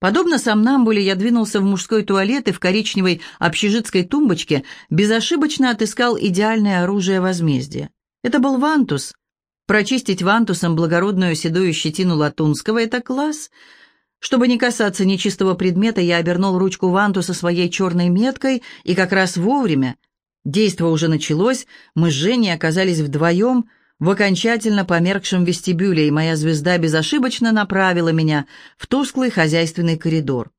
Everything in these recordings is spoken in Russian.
Подобно сомнамбуле, я двинулся в мужской туалет и в коричневой общежитской тумбочке безошибочно отыскал идеальное оружие возмездия. Это был вантус. Прочистить вантусом благородную седую щетину Латунского — это класс. Чтобы не касаться нечистого предмета, я обернул ручку вантуса своей черной меткой, и как раз вовремя. Действо уже началось, мы с Женей оказались вдвоем — в окончательно померкшем вестибюле, и моя звезда безошибочно направила меня в тусклый хозяйственный коридор.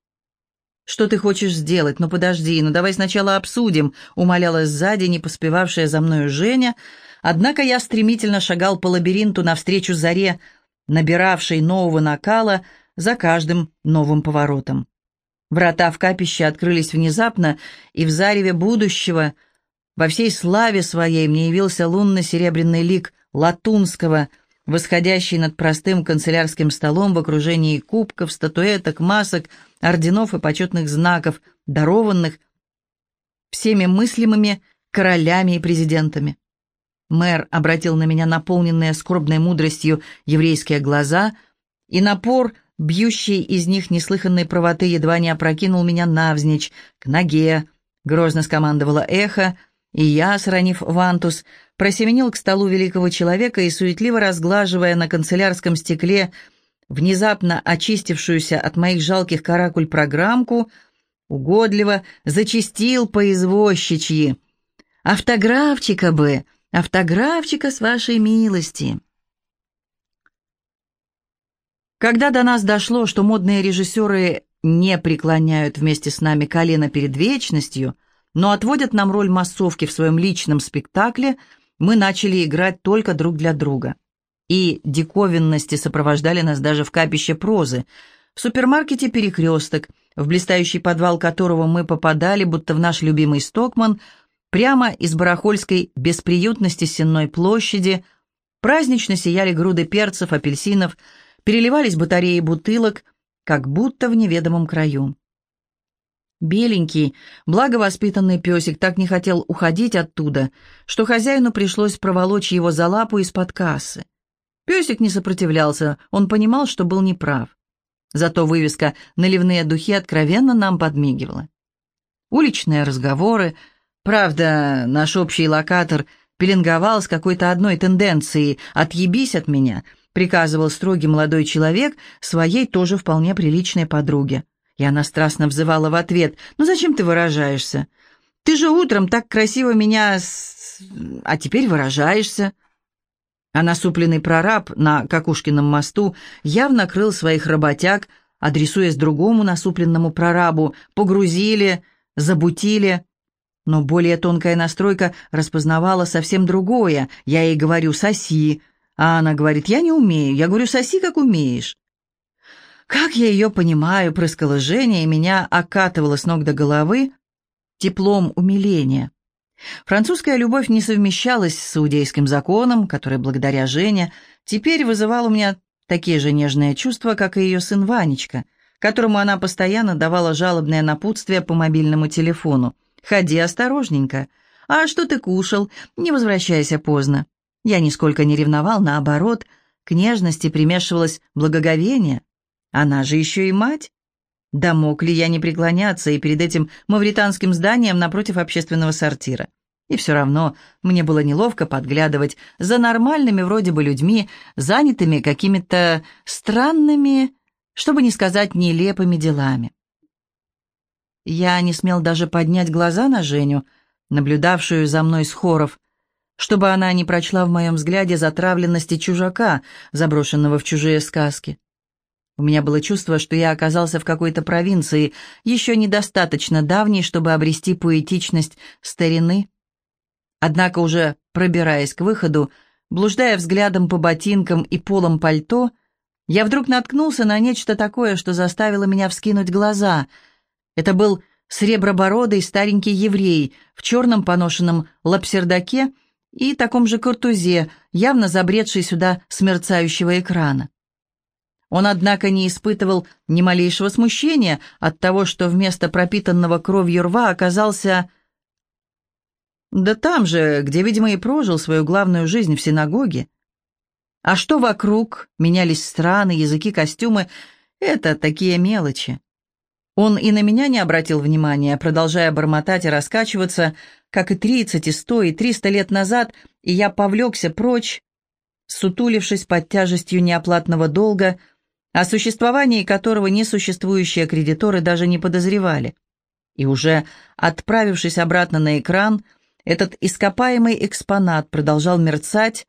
«Что ты хочешь сделать? Ну подожди, ну давай сначала обсудим», — умоляла сзади не поспевавшая за мною Женя, однако я стремительно шагал по лабиринту навстречу заре, набиравшей нового накала за каждым новым поворотом. Врата в капище открылись внезапно, и в зареве будущего, во всей славе своей, мне явился лунно-серебряный лик Латунского, восходящий над простым канцелярским столом в окружении кубков, статуэток, масок, орденов и почетных знаков, дарованных всеми мыслимыми королями и президентами. Мэр обратил на меня наполненные скорбной мудростью еврейские глаза, и напор, бьющий из них неслыханной правоты, едва не опрокинул меня навзничь, к ноге, грозно скомандовало эхо, и я, сранив вантус, просеменил к столу великого человека и, суетливо разглаживая на канцелярском стекле внезапно очистившуюся от моих жалких каракуль программку, угодливо зачистил по извозчичьи. «Автографчика бы! Автографчика с вашей милости!» Когда до нас дошло, что модные режиссеры не преклоняют вместе с нами колено перед вечностью, но отводят нам роль массовки в своем личном спектакле – мы начали играть только друг для друга. И диковинности сопровождали нас даже в капище прозы. В супермаркете «Перекресток», в блистающий подвал которого мы попадали, будто в наш любимый Стокман, прямо из барахольской бесприютности Сенной площади, празднично сияли груды перцев, апельсинов, переливались батареи бутылок, как будто в неведомом краю. Беленький, благовоспитанный песик так не хотел уходить оттуда, что хозяину пришлось проволочь его за лапу из-под кассы. Песик не сопротивлялся, он понимал, что был неправ. Зато вывеска «Наливные духи» откровенно нам подмигивала. Уличные разговоры. Правда, наш общий локатор пеленговал с какой-то одной тенденцией «отъебись от меня», приказывал строгий молодой человек своей тоже вполне приличной подруге. И она страстно взывала в ответ. «Ну зачем ты выражаешься? Ты же утром так красиво меня... С... А теперь выражаешься». А насупленный прораб на Какушкином мосту явно крыл своих работяг, адресуясь другому насупленному прорабу. Погрузили, забутили. Но более тонкая настройка распознавала совсем другое. Я ей говорю «соси», а она говорит «я не умею». Я говорю «соси, как умеешь». Как я ее понимаю, прыскала Женя, и меня окатывала с ног до головы теплом умиления. Французская любовь не совмещалась с иудейским законом, который, благодаря Жене, теперь вызывал у меня такие же нежные чувства, как и ее сын Ванечка, которому она постоянно давала жалобное напутствие по мобильному телефону. «Ходи осторожненько. А что ты кушал? Не возвращайся поздно». Я нисколько не ревновал, наоборот, к нежности примешивалось благоговение. Она же еще и мать. Да мог ли я не преклоняться и перед этим мавританским зданием напротив общественного сортира? И все равно мне было неловко подглядывать за нормальными вроде бы людьми, занятыми какими-то странными, чтобы не сказать нелепыми делами. Я не смел даже поднять глаза на Женю, наблюдавшую за мной с хоров, чтобы она не прочла в моем взгляде затравленности чужака, заброшенного в чужие сказки. У меня было чувство, что я оказался в какой-то провинции, еще недостаточно давней, чтобы обрести поэтичность старины. Однако уже пробираясь к выходу, блуждая взглядом по ботинкам и полам пальто, я вдруг наткнулся на нечто такое, что заставило меня вскинуть глаза. Это был сребробородый старенький еврей в черном поношенном лапсердаке и таком же картузе, явно забредший сюда с мерцающего экрана. Он, однако, не испытывал ни малейшего смущения от того, что вместо пропитанного кровью рва оказался... Да там же, где, видимо, и прожил свою главную жизнь в синагоге. А что вокруг, менялись страны, языки, костюмы — это такие мелочи. Он и на меня не обратил внимания, продолжая бормотать и раскачиваться, как и тридцать, и сто, и триста лет назад, и я повлекся прочь, сутулившись под тяжестью неоплатного долга, о существовании которого несуществующие кредиторы даже не подозревали. И уже отправившись обратно на экран, этот ископаемый экспонат продолжал мерцать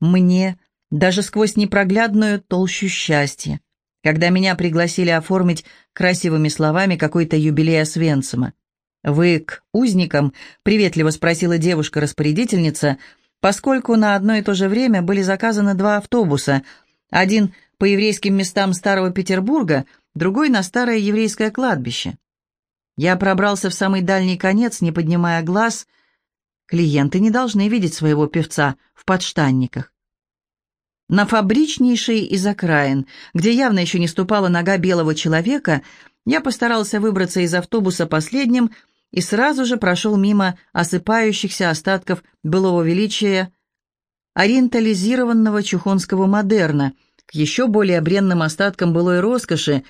мне даже сквозь непроглядную толщу счастья, когда меня пригласили оформить красивыми словами какой-то юбилей Освенцима. «Вы к узникам?» — приветливо спросила девушка-распорядительница, поскольку на одно и то же время были заказаны два автобуса, один по еврейским местам Старого Петербурга, другой на старое еврейское кладбище. Я пробрался в самый дальний конец, не поднимая глаз. Клиенты не должны видеть своего певца в подштанниках. На фабричнейшей из окраин, где явно еще не ступала нога белого человека, я постарался выбраться из автобуса последним и сразу же прошел мимо осыпающихся остатков былого величия ориентализированного чухонского модерна к еще более бренным остаткам былой роскоши,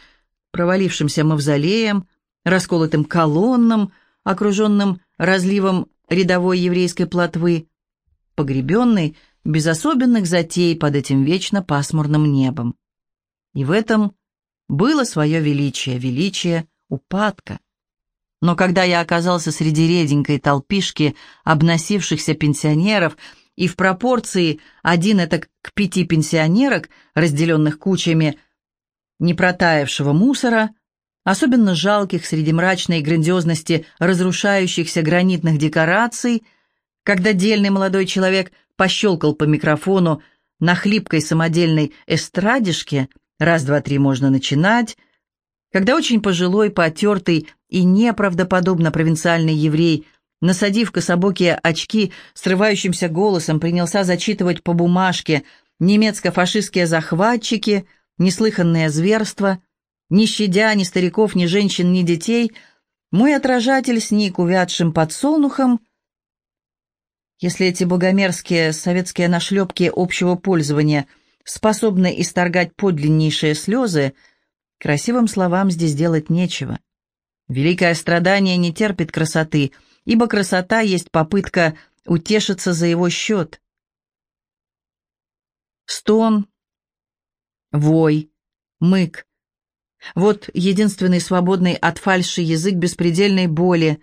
провалившимся мавзолеем, расколотым колоннам, окруженным разливом рядовой еврейской плотвы, погребенный без особенных затей под этим вечно пасмурным небом. И в этом было свое величие, величие упадка. Но когда я оказался среди реденькой толпишки обносившихся пенсионеров и в пропорции один это к пяти пенсионерок, разделенных кучами непротаявшего мусора, особенно жалких среди мрачной грандиозности разрушающихся гранитных декораций, когда дельный молодой человек пощелкал по микрофону на хлипкой самодельной эстрадишке «Раз, два, три, можно начинать», когда очень пожилой, потертый и неправдоподобно провинциальный еврей, насадив кособокие очки, срывающимся голосом принялся зачитывать по бумажке немецко-фашистские захватчики, неслыханное зверство, не щадя ни стариков, ни женщин, ни детей, мой отражатель сник увядшим подсолнухом. Если эти богомерзкие советские нашлепки общего пользования способны исторгать подлиннейшие слезы, красивым словам здесь делать нечего. Великое страдание не терпит красоты, ибо красота есть попытка утешиться за его счет. Стон, вой, мык. Вот единственный свободный от фальши язык беспредельной боли,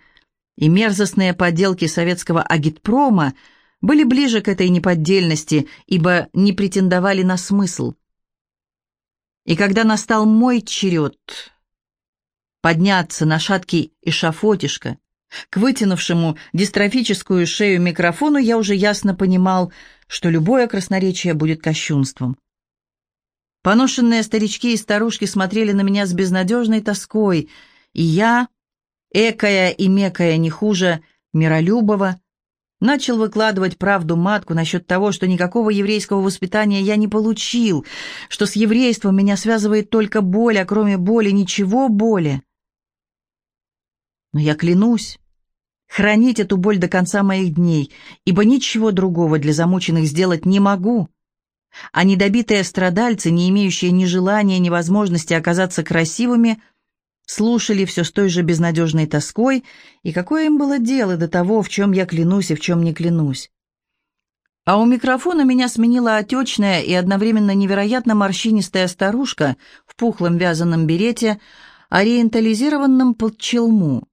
и мерзостные поделки советского агитпрома были ближе к этой неподдельности, ибо не претендовали на смысл. И когда настал мой черед подняться на шаткий эшафотишко. К вытянувшему дистрофическую шею микрофону я уже ясно понимал, что любое красноречие будет кощунством. Поношенные старички и старушки смотрели на меня с безнадежной тоской, и я, экая и мекая не хуже Миролюбова, начал выкладывать правду матку насчет того, что никакого еврейского воспитания я не получил, что с еврейством меня связывает только боль, а кроме боли ничего боли. Но я клянусь хранить эту боль до конца моих дней, ибо ничего другого для замученных сделать не могу. А недобитые страдальцы, не имеющие ни желания, ни возможности оказаться красивыми, слушали все с той же безнадежной тоской, и какое им было дело до того, в чем я клянусь и в чем не клянусь. А у микрофона меня сменила отечная и одновременно невероятно морщинистая старушка в пухлом вязаном берете, ориентализированном под челму.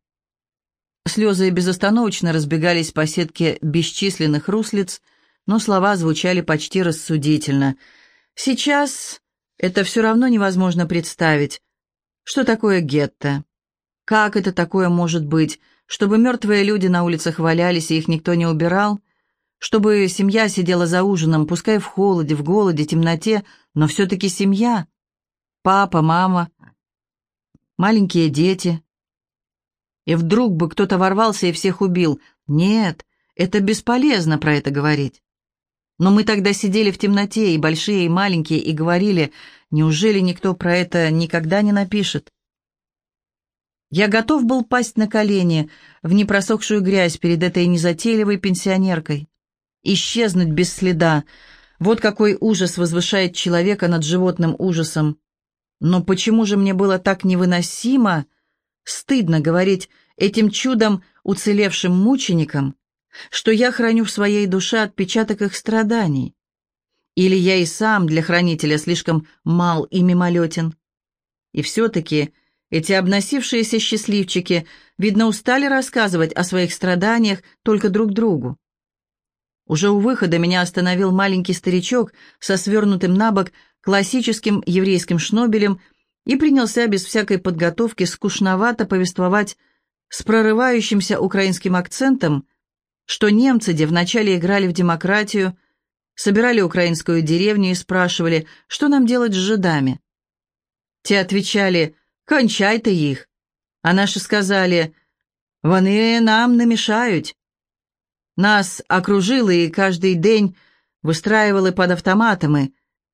Слезы безостановочно разбегались по сетке бесчисленных руслиц, но слова звучали почти рассудительно. Сейчас это все равно невозможно представить. Что такое гетто? Как это такое может быть, чтобы мертвые люди на улицах валялись и их никто не убирал? Чтобы семья сидела за ужином, пускай в холоде, в голоде, темноте, но все-таки семья. Папа, мама, маленькие дети, и вдруг бы кто-то ворвался и всех убил. Нет, это бесполезно про это говорить. Но мы тогда сидели в темноте, и большие, и маленькие, и говорили, неужели никто про это никогда не напишет? Я готов был пасть на колени в непросохшую грязь перед этой незатейливой пенсионеркой. Исчезнуть без следа. Вот какой ужас возвышает человека над животным ужасом. Но почему же мне было так невыносимо стыдно говорить этим чудом уцелевшим мученикам, что я храню в своей душе отпечаток их страданий. Или я и сам для хранителя слишком мал и мимолетен. И все-таки эти обносившиеся счастливчики, видно, устали рассказывать о своих страданиях только друг другу. Уже у выхода меня остановил маленький старичок со свернутым на бок классическим еврейским шнобелем и принялся без всякой подготовки скучновато повествовать с прорывающимся украинским акцентом, что немцы, где вначале играли в демократию, собирали украинскую деревню и спрашивали, что нам делать с жидами. Те отвечали «Кончай-то их», а наши сказали «Вони нам намешают». Нас окружили и каждый день выстраивали под автоматами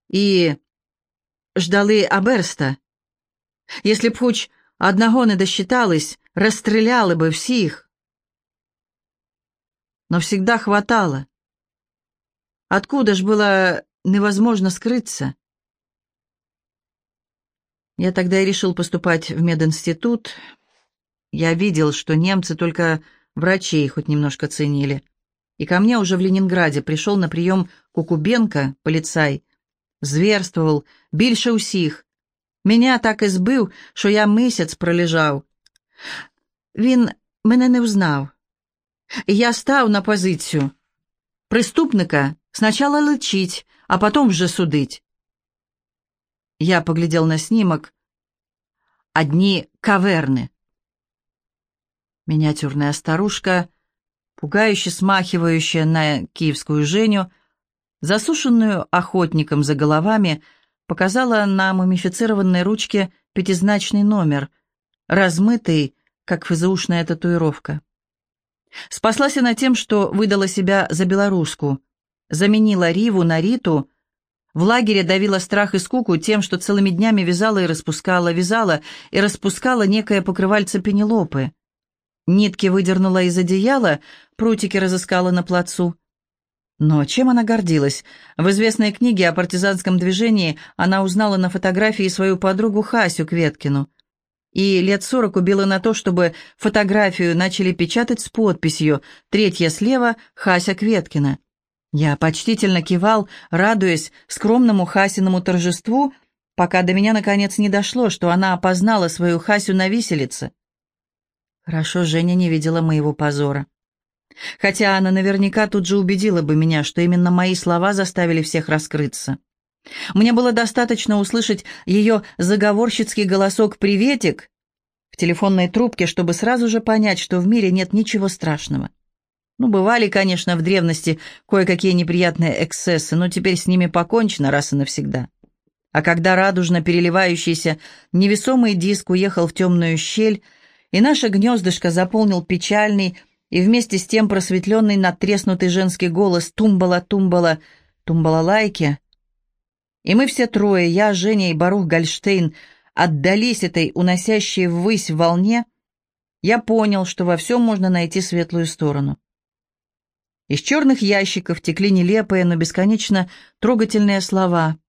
и ждали Аберста. Если б хоч одного не досчитались, расстреляли бы всех. Но всегда хватало. Откуда ж было невозможно скрыться? Я тогда и решил поступать в мединститут. Я видел, что немцы только врачей хоть немножко ценили. И ко мне уже в Ленинграде пришел на прием Кукубенко, полицай. Зверствовал, більше усіх. Меня так і збив, що я місяць пролежав. Він мене не взнав. Я став на позицію. Преступника Сначала лечить, а потом вже судить. Я поглядел на снимок. Одни каверны. Миниатюрная старушка, пугающе смахивающая на киевскую Женю, засушенную охотником за головами, показала на мумифицированной ручке пятизначный номер, размытый, как физушная татуировка. Спаслась она тем, что выдала себя за белоруску — заменила Риву на Риту, в лагере давила страх и скуку тем, что целыми днями вязала и распускала, вязала и распускала некое покрывальце Пенелопы. Нитки выдернула из одеяла, прутики разыскала на плацу. Но чем она гордилась? В известной книге о партизанском движении она узнала на фотографии свою подругу Хасю Кветкину. И лет сорок убила на то, чтобы фотографию начали печатать с подписью «Третья слева, Хася Кветкина». Я почтительно кивал, радуясь скромному Хасиному торжеству, пока до меня наконец не дошло, что она опознала свою Хасю на виселице. Хорошо, Женя не видела моего позора. Хотя она наверняка тут же убедила бы меня, что именно мои слова заставили всех раскрыться. Мне было достаточно услышать ее заговорщицкий голосок «Приветик» в телефонной трубке, чтобы сразу же понять, что в мире нет ничего страшного. Ну, бывали, конечно, в древности кое-какие неприятные эксцессы, но теперь с ними покончено раз и навсегда. А когда радужно переливающийся невесомый диск уехал в темную щель, и наше гнездышко заполнил печальный и вместе с тем просветленный надтреснутый женский голос «Тумбала, тумбала, лайки, и мы все трое, я, Женя и Барух Гольштейн, отдались этой уносящей ввысь волне, я понял, что во всем можно найти светлую сторону. Из черных ящиков текли нелепые, но бесконечно трогательные слова.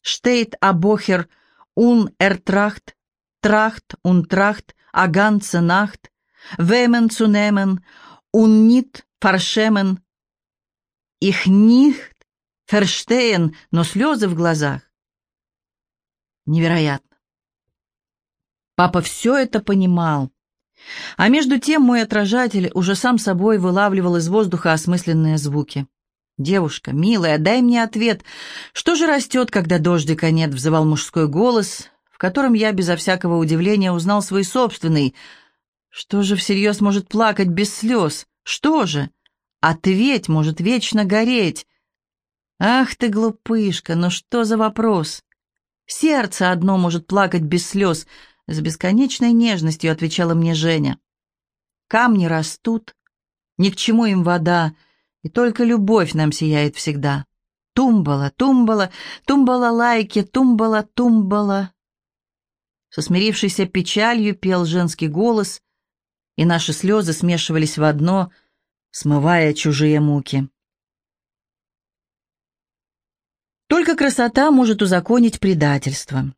«Штейт абохер ун эртрахт, трахт ун трахт, аганце нахт, вемен цунемен, ун нит фаршемен, их нихт ферштейн, но слезы в глазах. Невероятно. Папа все это понимал. А между тем мой отражатель уже сам собой вылавливал из воздуха осмысленные звуки. «Девушка, милая, дай мне ответ. Что же растет, когда дождика нет?» — взывал мужской голос, в котором я безо всякого удивления узнал свой собственный. «Что же всерьез может плакать без слез? Что же? Ответь может вечно гореть!» «Ах ты, глупышка, ну что за вопрос?» «Сердце одно может плакать без слез», с бесконечной нежностью отвечала мне Женя. Камни растут, ни к чему им вода, и только любовь нам сияет всегда. Тумбала, тумбала, тумбала лайки, тумбала, тумбала. Со смирившейся печалью пел женский голос, и наши слезы смешивались в одно, смывая чужие муки. Только красота может узаконить предательство.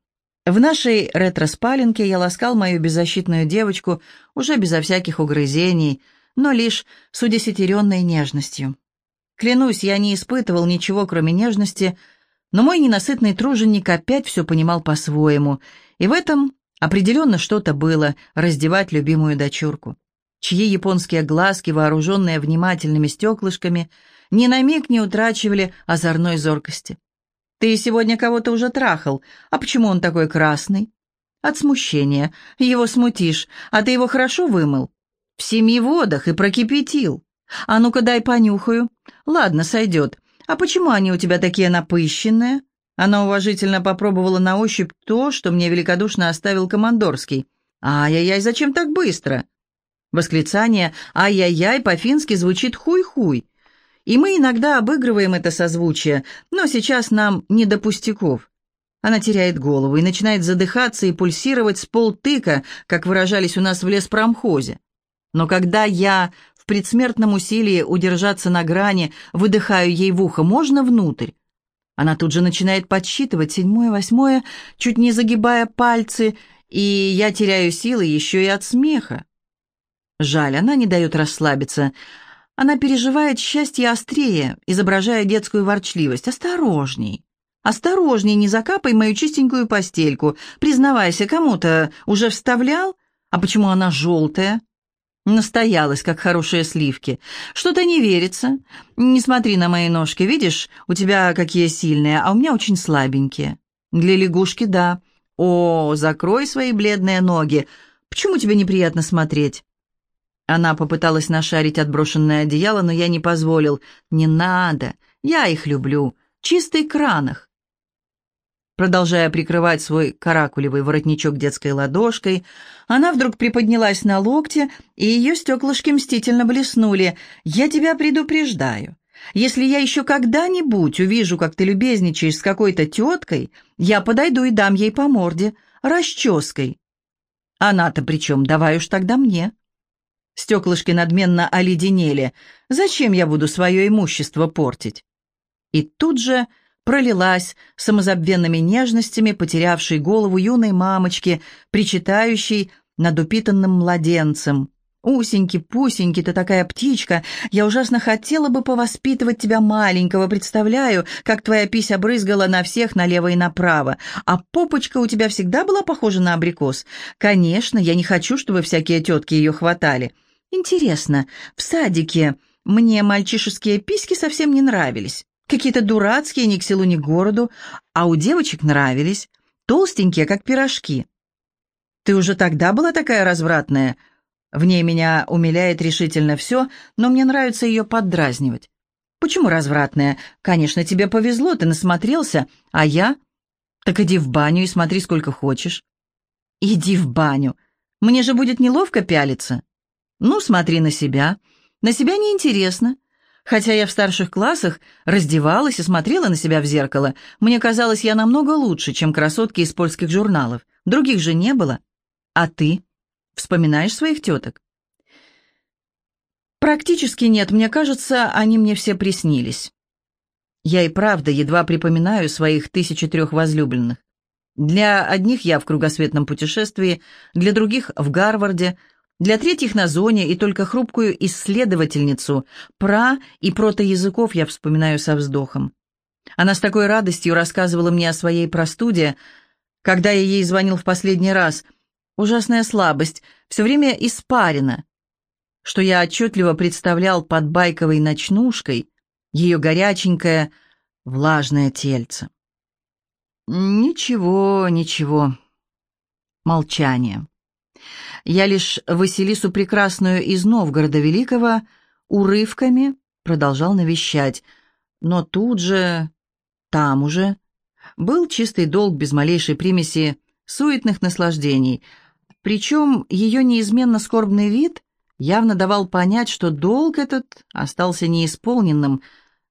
В нашей ретро-спаленке я ласкал мою беззащитную девочку уже безо всяких угрызений, но лишь с удесятеренной нежностью. Клянусь, я не испытывал ничего, кроме нежности, но мой ненасытный труженик опять все понимал по-своему, и в этом определенно что-то было раздевать любимую дочурку, чьи японские глазки, вооруженные внимательными стеклышками, ни на миг не утрачивали озорной зоркости. «Ты сегодня кого-то уже трахал. А почему он такой красный?» «От смущения. Его смутишь. А ты его хорошо вымыл?» «В семи водах и прокипятил. А ну-ка дай понюхаю». «Ладно, сойдет. А почему они у тебя такие напыщенные?» Она уважительно попробовала на ощупь то, что мне великодушно оставил командорский. «Ай-яй-яй, зачем так быстро?» Восклицание «ай-яй-яй» по-фински звучит «хуй-хуй». И мы иногда обыгрываем это созвучие, но сейчас нам не до пустяков. Она теряет голову и начинает задыхаться и пульсировать с полтыка, как выражались у нас в леспромхозе. Но когда я в предсмертном усилии удержаться на грани выдыхаю ей в ухо «можно внутрь?», она тут же начинает подсчитывать седьмое, восьмое, чуть не загибая пальцы, и я теряю силы еще и от смеха. Жаль, она не дает расслабиться. Она переживает счастье острее, изображая детскую ворчливость. «Осторожней! Осторожней, не закапай мою чистенькую постельку. Признавайся, кому-то уже вставлял? А почему она желтая?» Настоялась, как хорошие сливки. «Что-то не верится. Не смотри на мои ножки, видишь, у тебя какие сильные, а у меня очень слабенькие. Для лягушки, да. О, закрой свои бледные ноги. Почему тебе неприятно смотреть?» Она попыталась нашарить отброшенное одеяло, но я не позволил. «Не надо, я их люблю. Чистый кранах». Продолжая прикрывать свой каракулевый воротничок детской ладошкой, она вдруг приподнялась на локте, и ее стеклышки мстительно блеснули. «Я тебя предупреждаю. Если я еще когда-нибудь увижу, как ты любезничаешь с какой-то теткой, я подойду и дам ей по морде, расческой». «Она-то при чем? Давай уж тогда мне». Стеклышки надменно оледенели. «Зачем я буду свое имущество портить?» И тут же пролилась самозабвенными нежностями потерявшей голову юной мамочки, причитающей над упитанным младенцем. «Усенький, пусенький, ты такая птичка! Я ужасно хотела бы повоспитывать тебя маленького, представляю, как твоя пись обрызгала на всех налево и направо. А попочка у тебя всегда была похожа на абрикос? Конечно, я не хочу, чтобы всякие тетки ее хватали. Интересно, в садике мне мальчишеские письки совсем не нравились. Какие-то дурацкие, ни к селу, ни к городу, а у девочек нравились, толстенькие, как пирожки. Ты уже тогда была такая развратная? В ней меня умиляет решительно все, но мне нравится ее поддразнивать. Почему развратная? Конечно, тебе повезло, ты насмотрелся, а я? Так иди в баню и смотри сколько хочешь. Иди в баню. Мне же будет неловко пялиться. Ну, смотри на себя. На себя неинтересно. Хотя я в старших классах раздевалась и смотрела на себя в зеркало, мне казалось, я намного лучше, чем красотки из польских журналов. Других же не было. А ты? Вспоминаешь своих теток? Практически нет. Мне кажется, они мне все приснились. Я и правда едва припоминаю своих тысячи трех возлюбленных. Для одних я в кругосветном путешествии, для других в Гарварде – для третьих на зоне и только хрупкую исследовательницу пра и протоязыков я вспоминаю со вздохом. Она с такой радостью рассказывала мне о своей простуде, когда я ей звонил в последний раз. Ужасная слабость, все время испарена, что я отчетливо представлял под байковой ночнушкой ее горяченькое, влажное тельце. Ничего, ничего. Молчание. Я лишь Василису Прекрасную из Новгорода Великого урывками продолжал навещать, но тут же, там уже, был чистый долг без малейшей примеси суетных наслаждений, причем ее неизменно скорбный вид явно давал понять, что долг этот остался неисполненным,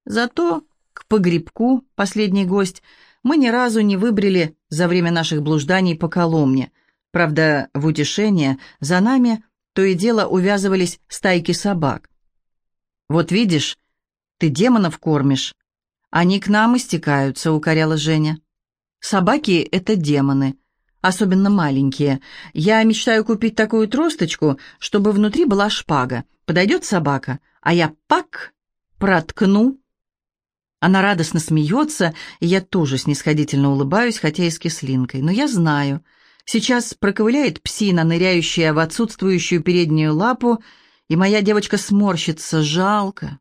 зато к погребку, последний гость, мы ни разу не выбрали за время наших блужданий по Коломне — Правда, в утешение за нами то и дело увязывались стайки собак. «Вот видишь, ты демонов кормишь. Они к нам истекаются», — укоряла Женя. «Собаки — это демоны. особенно маленькие. Я мечтаю купить такую тросточку, чтобы внутри была шпага. Подойдет собака, а я пак проткну. Она радостно смеется, и я тоже снисходительно улыбаюсь, хотя и с кислинкой. Но я знаю, сейчас проковыляет псина, ныряющая в отсутствующую переднюю лапу, и моя девочка сморщится. Жалко.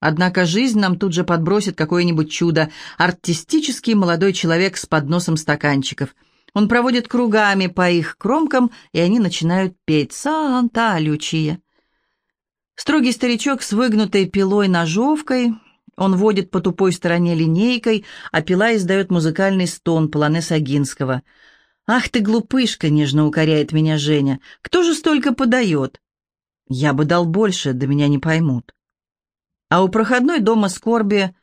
Однако жизнь нам тут же подбросит какое-нибудь чудо. Артистический молодой человек с подносом стаканчиков. Он проводит кругами по их кромкам, и они начинают петь «Санта-Лючия». Строгий старичок с выгнутой пилой-ножовкой. Он водит по тупой стороне линейкой, а пила издает музыкальный стон полонез Агинского. «Ах ты, глупышка!» — нежно укоряет меня Женя. «Кто же столько подает?» «Я бы дал больше, да меня не поймут». А у проходной дома скорби,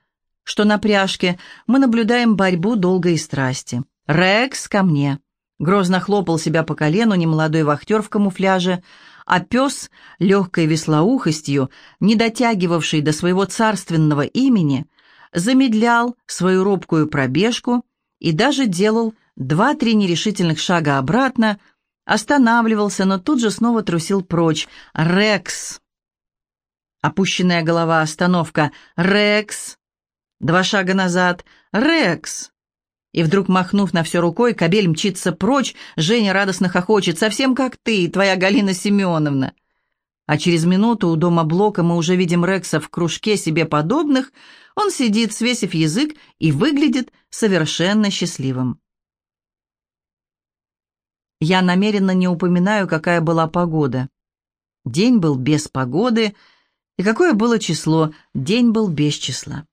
что на пряжке, мы наблюдаем борьбу долгой страсти. «Рекс, ко мне!» Грозно хлопал себя по колену немолодой вахтер в камуфляже, а пес, легкой веслоухостью, не дотягивавший до своего царственного имени, замедлял свою робкую пробежку и даже делал два-три нерешительных шага обратно, останавливался, но тут же снова трусил прочь. «Рекс!» Опущенная голова, остановка. «Рекс!» Два шага назад. «Рекс!» И вдруг, махнув на все рукой, кобель мчится прочь, Женя радостно хохочет, совсем как ты, твоя Галина Семеновна. А через минуту у дома Блока мы уже видим Рекса в кружке себе подобных, он сидит, свесив язык, и выглядит совершенно счастливым. Я намеренно не упоминаю, какая была погода. День был без погоды — и какое было число? День был без числа.